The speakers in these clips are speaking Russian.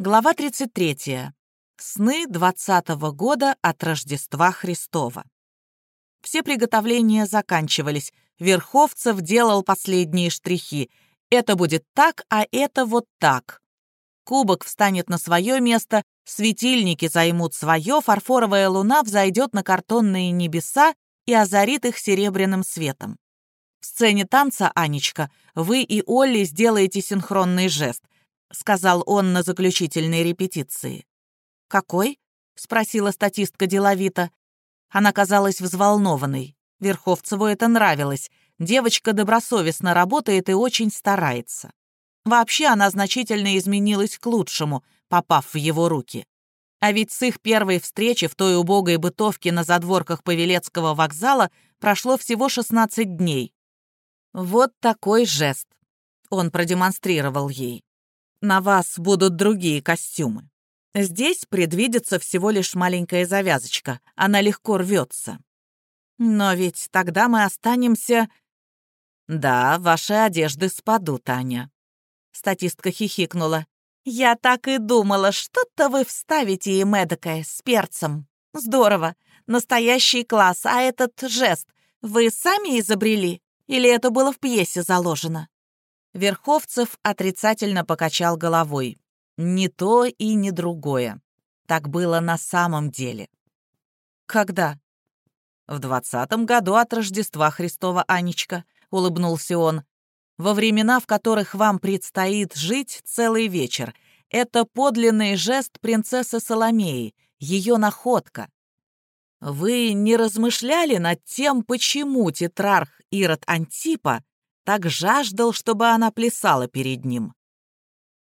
Глава 33. Сны 20 года от Рождества Христова. Все приготовления заканчивались. Верховцев делал последние штрихи. Это будет так, а это вот так. Кубок встанет на свое место, светильники займут свое, фарфоровая луна взойдет на картонные небеса и озарит их серебряным светом. В сцене танца, Анечка, вы и Олли сделаете синхронный жест —— сказал он на заключительной репетиции. «Какой?» — спросила статистка деловито. Она казалась взволнованной. Верховцеву это нравилось. Девочка добросовестно работает и очень старается. Вообще она значительно изменилась к лучшему, попав в его руки. А ведь с их первой встречи в той убогой бытовке на задворках Павелецкого вокзала прошло всего 16 дней. Вот такой жест он продемонстрировал ей на вас будут другие костюмы. Здесь предвидится всего лишь маленькая завязочка, она легко рвется. Но ведь тогда мы останемся... Да, ваши одежды спадут, Аня. Статистка хихикнула. Я так и думала, что-то вы вставите им эдакое, с перцем. Здорово. Настоящий класс, а этот жест вы сами изобрели? Или это было в пьесе заложено? Верховцев отрицательно покачал головой. «Не то и не другое. Так было на самом деле». «Когда?» «В двадцатом году от Рождества Христова, Анечка», — улыбнулся он. «Во времена, в которых вам предстоит жить целый вечер. Это подлинный жест принцессы Соломеи, ее находка. Вы не размышляли над тем, почему тетрарх Ирод Антипа так жаждал, чтобы она плясала перед ним.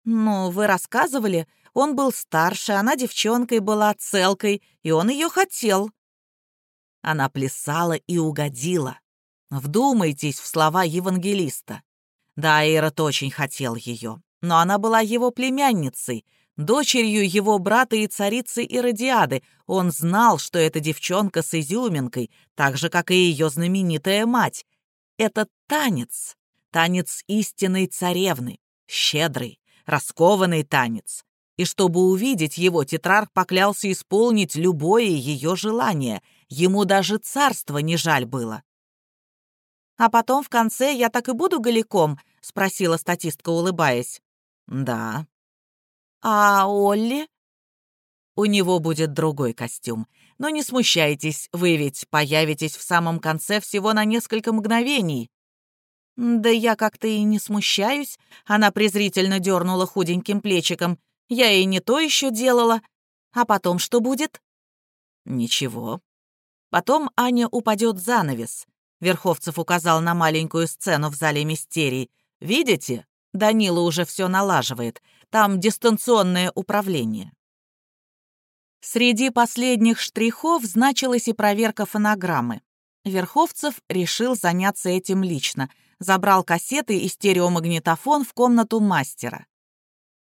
«Ну, вы рассказывали, он был старше, она девчонкой была, целкой, и он ее хотел». Она плясала и угодила. Вдумайтесь в слова евангелиста. Да, Ирод очень хотел ее, но она была его племянницей, дочерью его брата и царицы Иродиады. Он знал, что эта девчонка с изюминкой, так же, как и ее знаменитая мать. Этот танец, танец истинной царевны, щедрый, раскованный танец. И чтобы увидеть его, тетрарх поклялся исполнить любое ее желание. Ему даже царство не жаль было. «А потом в конце я так и буду голиком?» — спросила статистка, улыбаясь. «Да». «А Олли?» «У него будет другой костюм. Но не смущайтесь, вы ведь появитесь в самом конце всего на несколько мгновений». «Да я как-то и не смущаюсь», — она презрительно дернула худеньким плечиком. «Я и не то еще делала. А потом что будет?» «Ничего. Потом Аня упадет занавес», — Верховцев указал на маленькую сцену в зале мистерий. «Видите? Данила уже все налаживает. Там дистанционное управление». Среди последних штрихов значилась и проверка фонограммы. Верховцев решил заняться этим лично, забрал кассеты и стереомагнитофон в комнату мастера.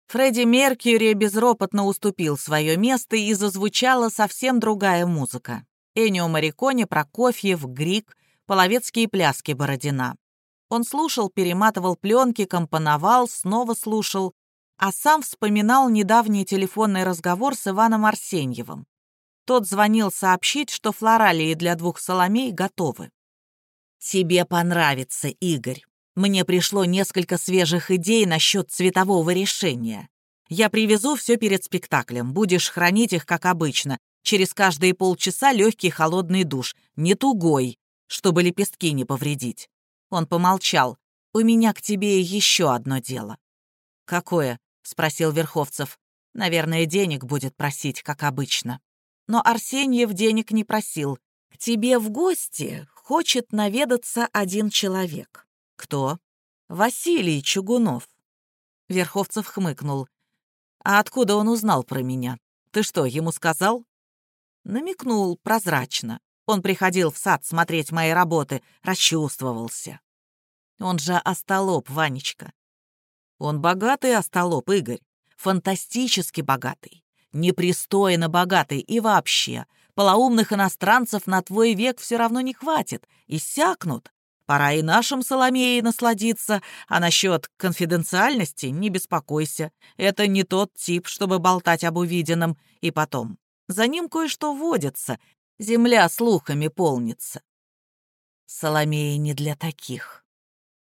Фредди Меркьюри безропотно уступил свое место, и зазвучала совсем другая музыка. Энио Мариконе, Прокофьев, Грик, половецкие пляски Бородина. Он слушал, перематывал пленки, компоновал, снова слушал а сам вспоминал недавний телефонный разговор с Иваном Арсеньевым. Тот звонил сообщить, что флоралии для двух Соломей готовы. «Тебе понравится, Игорь. Мне пришло несколько свежих идей насчет цветового решения. Я привезу все перед спектаклем, будешь хранить их, как обычно. Через каждые полчаса легкий холодный душ, не тугой, чтобы лепестки не повредить». Он помолчал. «У меня к тебе еще одно дело». «Какое?» — спросил Верховцев. «Наверное, денег будет просить, как обычно». Но Арсеньев денег не просил. «К тебе в гости хочет наведаться один человек». «Кто?» «Василий Чугунов». Верховцев хмыкнул. «А откуда он узнал про меня? Ты что, ему сказал?» Намекнул прозрачно. Он приходил в сад смотреть мои работы, расчувствовался. Он же остолоп, Ванечка. Он богатый остолоп, Игорь. Фантастически богатый. Непристойно богатый и вообще. Полоумных иностранцев на твой век все равно не хватит. Иссякнут. Пора и нашим Соломеей насладиться, а насчет конфиденциальности не беспокойся. Это не тот тип, чтобы болтать об увиденном. И потом, за ним кое-что водится, земля слухами полнится. Соломея не для таких.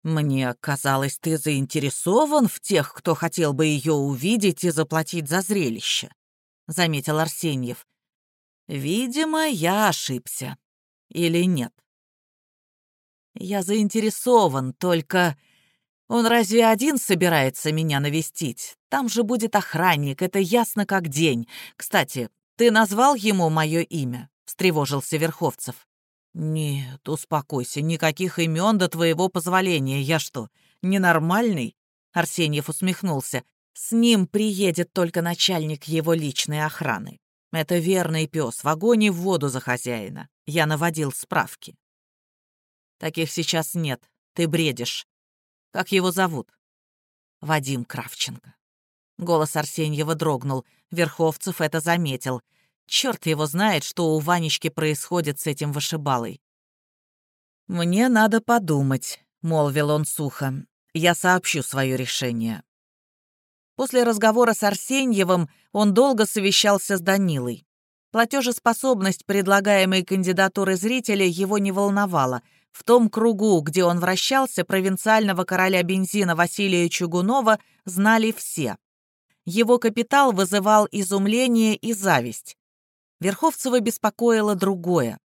Мне казалось, ты заинтересован в тех, кто хотел бы ее увидеть и заплатить за зрелище, — заметил Арсеньев. Видимо, я ошибся. Или нет? Я заинтересован, только... Он разве один собирается меня навестить? Там же будет охранник, это ясно как день. Кстати, ты назвал ему мое имя?» — встревожился Верховцев. «Нет, успокойся, никаких имен до твоего позволения. Я что, ненормальный?» Арсеньев усмехнулся. «С ним приедет только начальник его личной охраны. Это верный пес, в огонь в воду за хозяина. Я наводил справки». Таких сейчас нет. Ты бредишь. Как его зовут? Вадим Кравченко. Голос Арсеньева дрогнул. Верховцев это заметил. Черт его знает, что у Ванечки происходит с этим вышибалой. «Мне надо подумать», — молвил он сухо. «Я сообщу свое решение». После разговора с Арсеньевым он долго совещался с Данилой. Платежеспособность предлагаемой кандидатуры зрителя его не волновала. В том кругу, где он вращался, провинциального короля бензина Василия Чугунова знали все. Его капитал вызывал изумление и зависть. Верховцева беспокоило другое.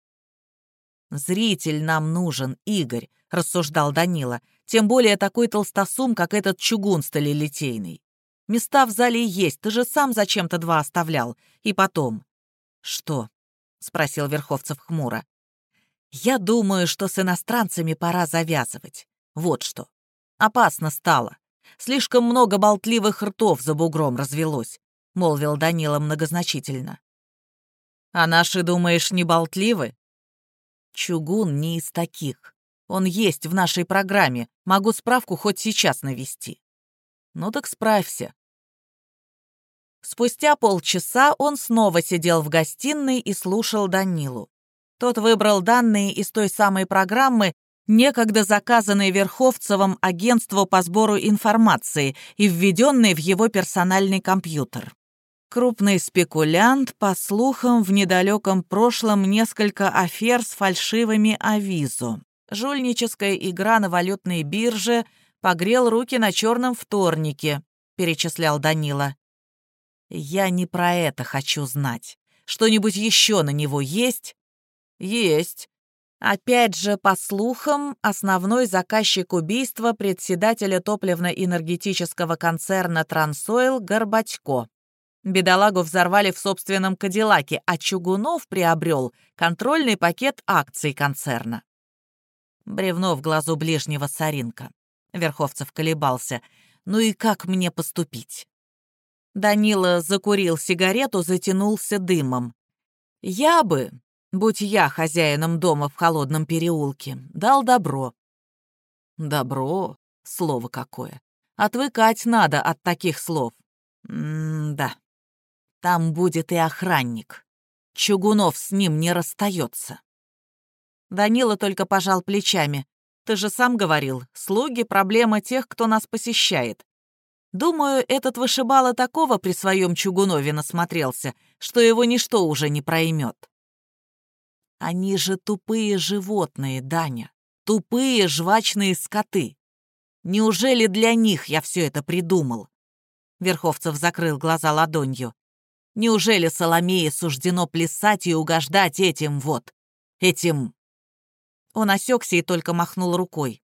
«Зритель нам нужен, Игорь», — рассуждал Данила, «тем более такой толстосум, как этот чугун сталелитейный. Места в зале есть, ты же сам зачем-то два оставлял. И потом...» «Что?» — спросил Верховцев хмуро. Я думаю, что с иностранцами пора завязывать. Вот что. Опасно стало. Слишком много болтливых ртов за бугром развелось, молвил Данила многозначительно. А наши, думаешь, не болтливы? Чугун не из таких. Он есть в нашей программе. Могу справку хоть сейчас навести. Ну так справься. Спустя полчаса он снова сидел в гостиной и слушал Данилу. Тот выбрал данные из той самой программы, некогда заказанной Верховцевым агентству по сбору информации и введенной в его персональный компьютер. Крупный спекулянт, по слухам, в недалеком прошлом несколько афер с фальшивыми авизо. Жульническая игра на валютной бирже погрел руки на черном вторнике, перечислял Данила. Я не про это хочу знать. Что-нибудь еще на него есть? Есть. Опять же, по слухам, основной заказчик убийства председателя топливно-энергетического концерна «Трансойл» Горбатько. Бедолагу взорвали в собственном Кадиллаке, а Чугунов приобрел контрольный пакет акций концерна. Бревно в глазу ближнего Саринка. Верховцев колебался. «Ну и как мне поступить?» Данила закурил сигарету, затянулся дымом. «Я бы Будь я хозяином дома в холодном переулке, дал добро. Добро? Слово какое. Отвыкать надо от таких слов. М-да. Там будет и охранник. Чугунов с ним не расстается. Данила только пожал плечами. Ты же сам говорил, слуги — проблема тех, кто нас посещает. Думаю, этот вышибала такого при своем Чугунове насмотрелся, что его ничто уже не проймет. Они же тупые животные, Даня. Тупые жвачные скоты. Неужели для них я все это придумал? Верховцев закрыл глаза ладонью. Неужели Соломее суждено плясать и угождать этим вот, этим... Он осекся и только махнул рукой.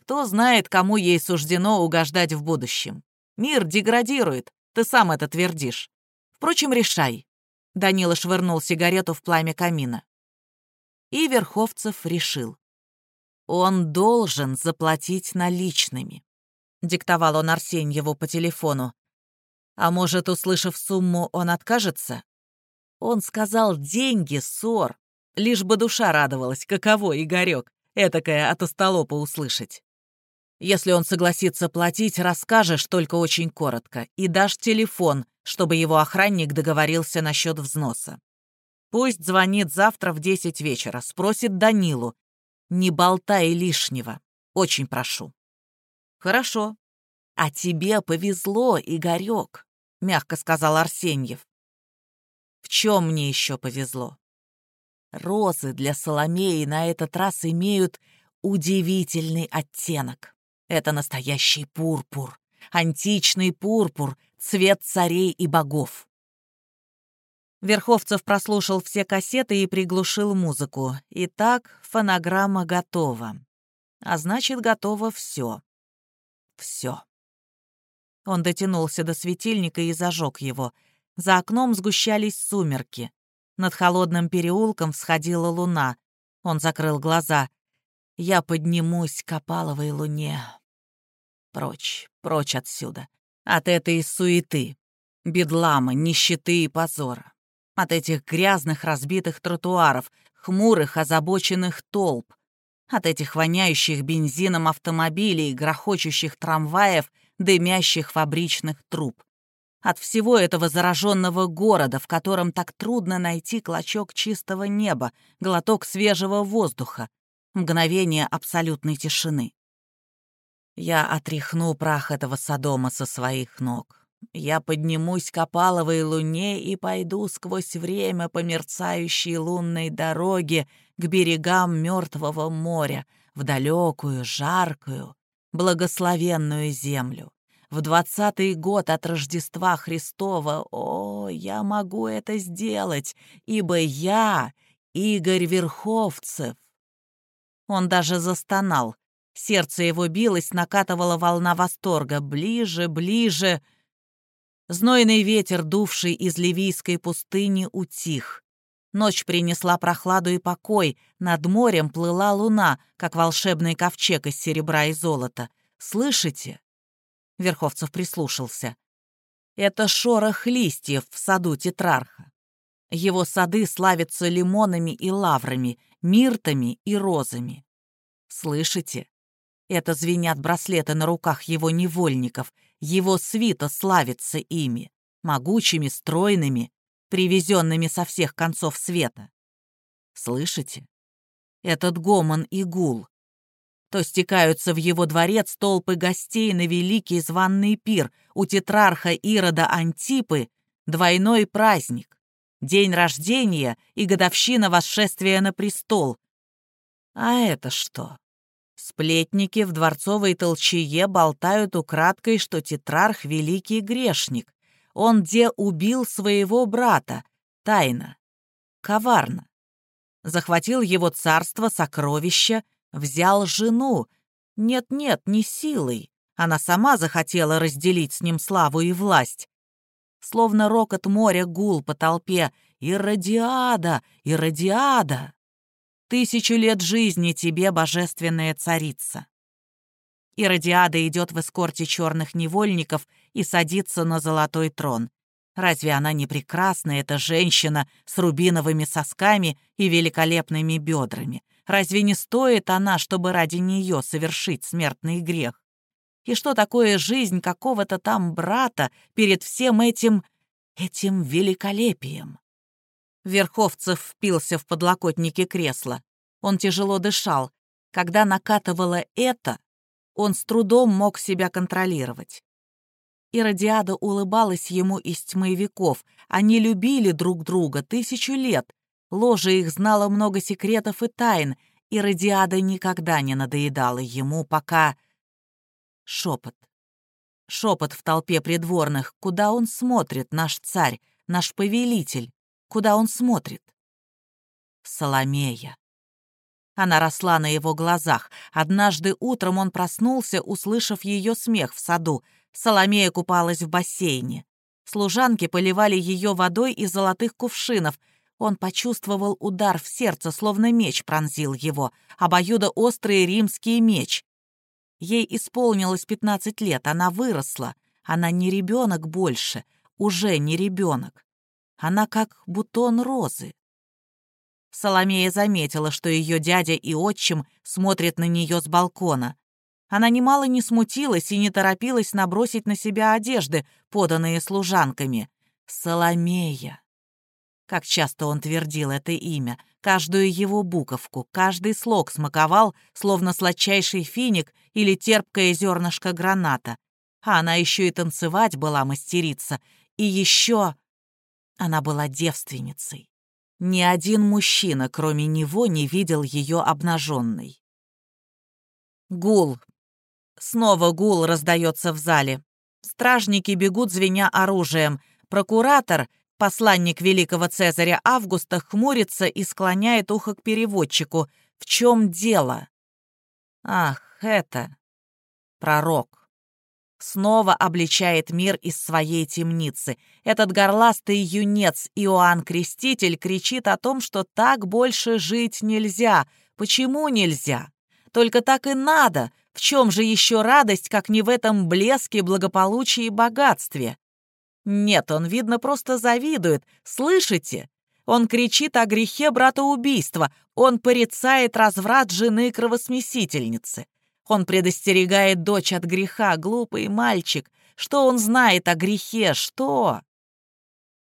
Кто знает, кому ей суждено угождать в будущем. Мир деградирует, ты сам это твердишь. Впрочем, решай. Данила швырнул сигарету в пламя камина. И Верховцев решил. Он должен заплатить наличными. Диктовал он Арсеньеву по телефону. А может, услышав сумму, он откажется? Он сказал деньги, ссор. Лишь бы душа радовалась, каково, Игорек, этакое от остолопа услышать. Если он согласится платить, расскажешь только очень коротко и дашь телефон, чтобы его охранник договорился насчет взноса. Пусть звонит завтра в 10 вечера, спросит Данилу. Не болтай лишнего. Очень прошу». «Хорошо. А тебе повезло, Игорек», — мягко сказал Арсеньев. «В чем мне еще повезло?» Розы для Соломеи на этот раз имеют удивительный оттенок. Это настоящий пурпур, античный пурпур, цвет царей и богов. Верховцев прослушал все кассеты и приглушил музыку. Итак, фонограмма готова. А значит, готово все. Все. Он дотянулся до светильника и зажег его. За окном сгущались сумерки. Над холодным переулком всходила луна. Он закрыл глаза. «Я поднимусь к опаловой луне. Прочь, прочь отсюда. От этой суеты, бедлама, нищеты и позора. От этих грязных разбитых тротуаров, хмурых озабоченных толп, от этих воняющих бензином автомобилей, грохочущих трамваев, дымящих фабричных труб. От всего этого зараженного города, в котором так трудно найти клочок чистого неба, глоток свежего воздуха, мгновение абсолютной тишины. Я отряхну прах этого Содома со своих ног. Я поднимусь к опаловой луне и пойду сквозь время по мерцающей лунной дороге к берегам Мертвого моря, в далекую, жаркую, благословенную землю. В двадцатый год от Рождества Христова, о, я могу это сделать, ибо я Игорь Верховцев. Он даже застонал. Сердце его билось, накатывала волна восторга. Ближе, ближе. Знойный ветер, дувший из ливийской пустыни, утих. Ночь принесла прохладу и покой, над морем плыла луна, как волшебный ковчег из серебра и золота. «Слышите?» Верховцев прислушался. «Это шорох листьев в саду тетрарха. Его сады славятся лимонами и лаврами, миртами и розами. Слышите? Это звенят браслеты на руках его невольников, его свита славится ими, могучими, стройными, привезенными со всех концов света. Слышите? Этот гомон и гул. То стекаются в его дворец толпы гостей на великий званный пир, у тетрарха Ирода Антипы двойной праздник, день рождения и годовщина восшествия на престол. А это что? Сплетники в дворцовой толчее болтают украдкой, что тетрарх — великий грешник. Он где убил своего брата, тайно, коварно. Захватил его царство, сокровища, взял жену. Нет-нет, не силой. Она сама захотела разделить с ним славу и власть. Словно рокот моря гул по толпе. «Иродиада! Иродиада!» Тысячу лет жизни тебе, божественная царица. Иродиада идет в эскорте черных невольников и садится на золотой трон. Разве она не прекрасна, эта женщина с рубиновыми сосками и великолепными бедрами? Разве не стоит она, чтобы ради нее совершить смертный грех? И что такое жизнь какого-то там брата перед всем этим... этим великолепием? Верховцев впился в подлокотники кресла. Он тяжело дышал. Когда накатывало это, он с трудом мог себя контролировать. И Радиада улыбалась ему из тьмы веков. Они любили друг друга тысячу лет. Ложа их знала много секретов и тайн, и Радиада никогда не надоедала ему, пока... Шепот. Шепот в толпе придворных. Куда он смотрит, наш царь, наш повелитель? Куда он смотрит? Соломея. Она росла на его глазах. Однажды утром он проснулся, услышав ее смех в саду. Соломея купалась в бассейне. Служанки поливали ее водой из золотых кувшинов. Он почувствовал удар в сердце, словно меч пронзил его, обоюдоострый римский меч. Ей исполнилось 15 лет, она выросла. Она не ребенок больше, уже не ребенок. Она как бутон розы. Соломея заметила, что ее дядя и отчим смотрят на нее с балкона. Она немало не смутилась и не торопилась набросить на себя одежды, поданные служанками. Соломея. Как часто он твердил это имя, каждую его буковку, каждый слог смаковал, словно сладчайший финик или терпкое зернышко граната. А она еще и танцевать была мастерица. И еще она была девственницей. Ни один мужчина, кроме него, не видел ее обнаженной. Гул. Снова гул раздается в зале. Стражники бегут, звеня оружием. Прокуратор, посланник великого Цезаря Августа, хмурится и склоняет ухо к переводчику. В чем дело? Ах, это... Пророк снова обличает мир из своей темницы. Этот горластый юнец Иоанн Креститель кричит о том, что так больше жить нельзя. Почему нельзя? Только так и надо. В чем же еще радость, как не в этом блеске, благополучии и богатстве? Нет, он, видно, просто завидует. Слышите? Он кричит о грехе братоубийства. Он порицает разврат жены кровосмесительницы. Он предостерегает дочь от греха, глупый мальчик. Что он знает о грехе, что?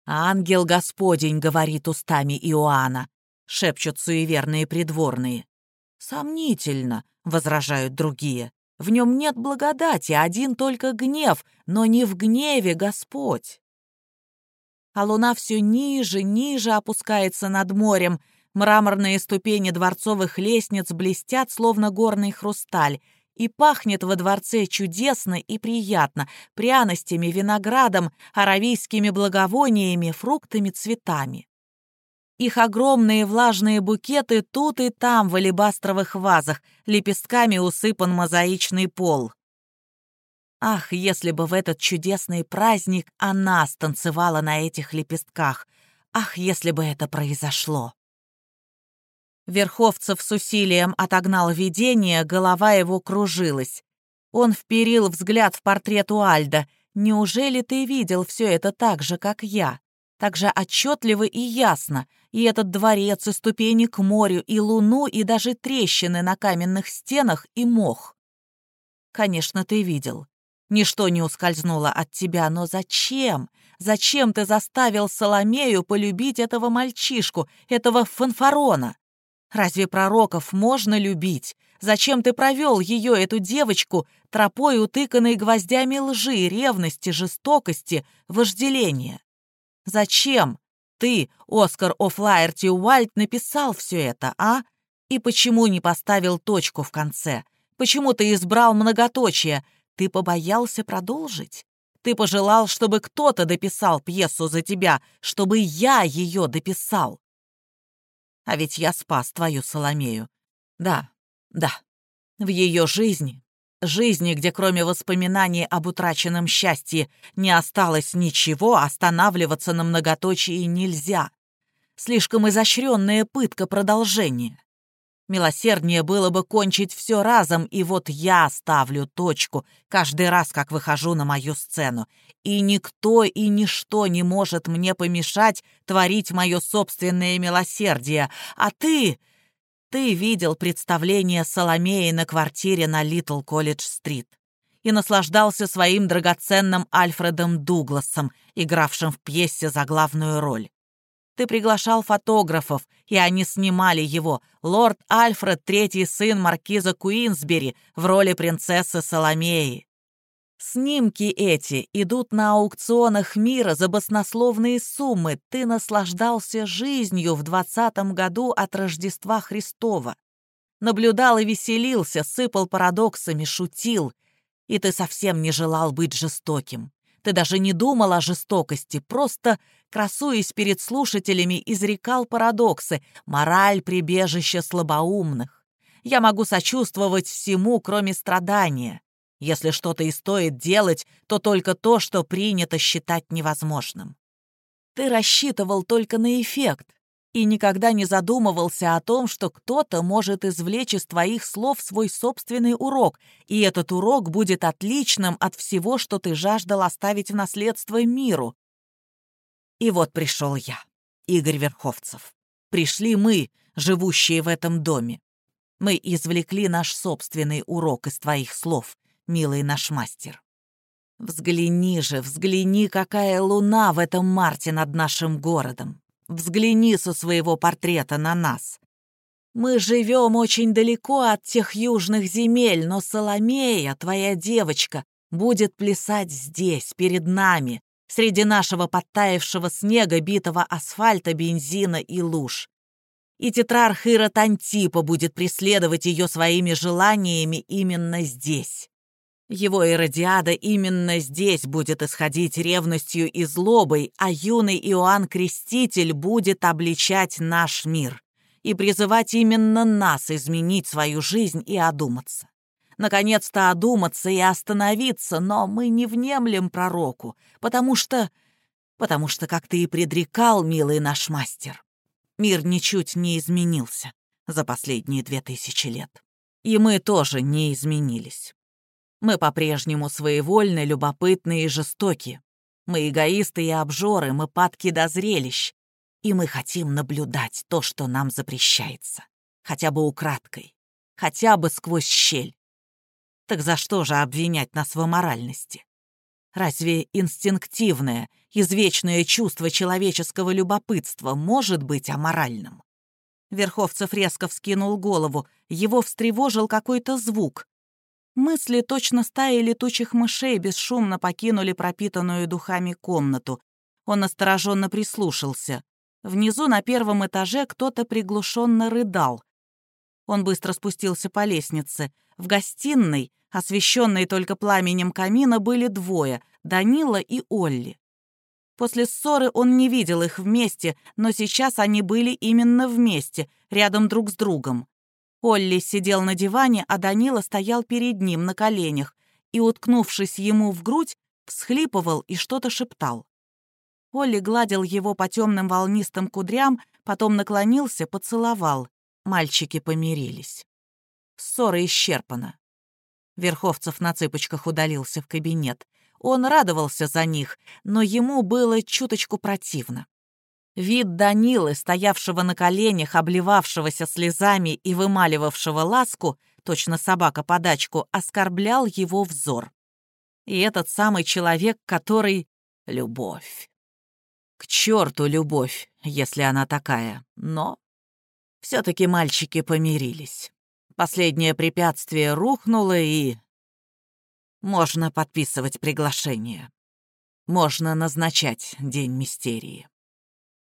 «Ангел Господень», — говорит устами Иоанна, — шепчут суеверные придворные. «Сомнительно», — возражают другие. «В нем нет благодати, один только гнев, но не в гневе Господь». А луна все ниже, ниже опускается над морем, Мраморные ступени дворцовых лестниц блестят, словно горный хрусталь, и пахнет во дворце чудесно и приятно, пряностями, виноградом, аравийскими благовониями, фруктами, цветами. Их огромные влажные букеты тут и там в алебастровых вазах, лепестками усыпан мозаичный пол. Ах, если бы в этот чудесный праздник она станцевала на этих лепестках! Ах, если бы это произошло! Верховцев с усилием отогнал видение, голова его кружилась. Он вперил взгляд в портрет Уальда. «Неужели ты видел все это так же, как я? Так же отчетливо и ясно. И этот дворец, и ступени к морю, и луну, и даже трещины на каменных стенах, и мох. Конечно, ты видел. Ничто не ускользнуло от тебя, но зачем? Зачем ты заставил Соломею полюбить этого мальчишку, этого фанфарона? Разве пророков можно любить? Зачем ты провел ее, эту девочку, тропой утыканной гвоздями лжи, ревности, жестокости, вожделения? Зачем ты, Оскар О'Флаерти Уальд, написал все это, а? И почему не поставил точку в конце? Почему ты избрал многоточие? Ты побоялся продолжить? Ты пожелал, чтобы кто-то дописал пьесу за тебя, чтобы я ее дописал. А ведь я спас твою Соломею. Да, да. В ее жизни, жизни, где кроме воспоминаний об утраченном счастье не осталось ничего, останавливаться на многоточии нельзя. Слишком изощренная пытка продолжения. Милосерднее было бы кончить все разом, и вот я ставлю точку каждый раз, как выхожу на мою сцену. И никто и ничто не может мне помешать творить мое собственное милосердие. А ты... Ты видел представление Соломеи на квартире на Литл Колледж-стрит и наслаждался своим драгоценным Альфредом Дугласом, игравшим в пьесе за главную роль. Ты приглашал фотографов, и они снимали его. Лорд Альфред, третий сын маркиза Куинсбери, в роли принцессы Соломеи. Снимки эти идут на аукционах мира за баснословные суммы. Ты наслаждался жизнью в двадцатом году от Рождества Христова. Наблюдал и веселился, сыпал парадоксами, шутил. И ты совсем не желал быть жестоким. Ты даже не думал о жестокости, просто, красуясь перед слушателями, изрекал парадоксы, мораль прибежища слабоумных. Я могу сочувствовать всему, кроме страдания. Если что-то и стоит делать, то только то, что принято считать невозможным. Ты рассчитывал только на эффект, и никогда не задумывался о том, что кто-то может извлечь из твоих слов свой собственный урок, и этот урок будет отличным от всего, что ты жаждал оставить в наследство миру. И вот пришел я, Игорь Верховцев. Пришли мы, живущие в этом доме. Мы извлекли наш собственный урок из твоих слов, милый наш мастер. Взгляни же, взгляни, какая луна в этом марте над нашим городом. взгляни со своего портрета на нас. Мы живем очень далеко от тех южных земель, но Соломея, твоя девочка, будет плясать здесь, перед нами, среди нашего подтаявшего снега, битого асфальта, бензина и луж. И тетрарх Ирод Антипа будет преследовать ее своими желаниями именно здесь. Его Иродиада именно здесь будет исходить ревностью и злобой, а юный Иоанн Креститель будет обличать наш мир и призывать именно нас изменить свою жизнь и одуматься. Наконец-то одуматься и остановиться, но мы не внемлем пророку, потому что... потому что, как ты и предрекал, милый наш мастер, мир ничуть не изменился за последние две тысячи лет. И мы тоже не изменились. Мы по-прежнему своевольны, любопытны и жестоки. Мы эгоисты и обжоры, мы падки до зрелищ и мы хотим наблюдать то, что нам запрещается. Хотя бы украдкой, хотя бы сквозь щель. Так за что же обвинять нас в аморальности? Разве инстинктивное, извечное чувство человеческого любопытства может быть аморальным? Верховцев резко вскинул голову, его встревожил какой-то звук. Мысли точно стаи летучих мышей бесшумно покинули пропитанную духами комнату. Он настороженно прислушался. Внизу на первом этаже кто-то приглушенно рыдал. Он быстро спустился по лестнице. В гостиной, освещенной только пламенем камина, были двое — Данила и Олли. После ссоры он не видел их вместе, но сейчас они были именно вместе, рядом друг с другом. Олли сидел на диване, а Данила стоял перед ним на коленях и, уткнувшись ему в грудь, всхлипывал и что-то шептал. Олли гладил его по темным волнистым кудрям, потом наклонился, поцеловал. Мальчики помирились. Ссора исчерпана. Верховцев на цыпочках удалился в кабинет. Он радовался за них, но ему было чуточку противно. Вид Данилы, стоявшего на коленях, обливавшегося слезами и вымаливавшего ласку, точно собака подачку, оскорблял его взор. И этот самый человек, который... Любовь. К черту любовь, если она такая. Но все-таки мальчики помирились. Последнее препятствие рухнуло, и... Можно подписывать приглашение. Можно назначать День Мистерии.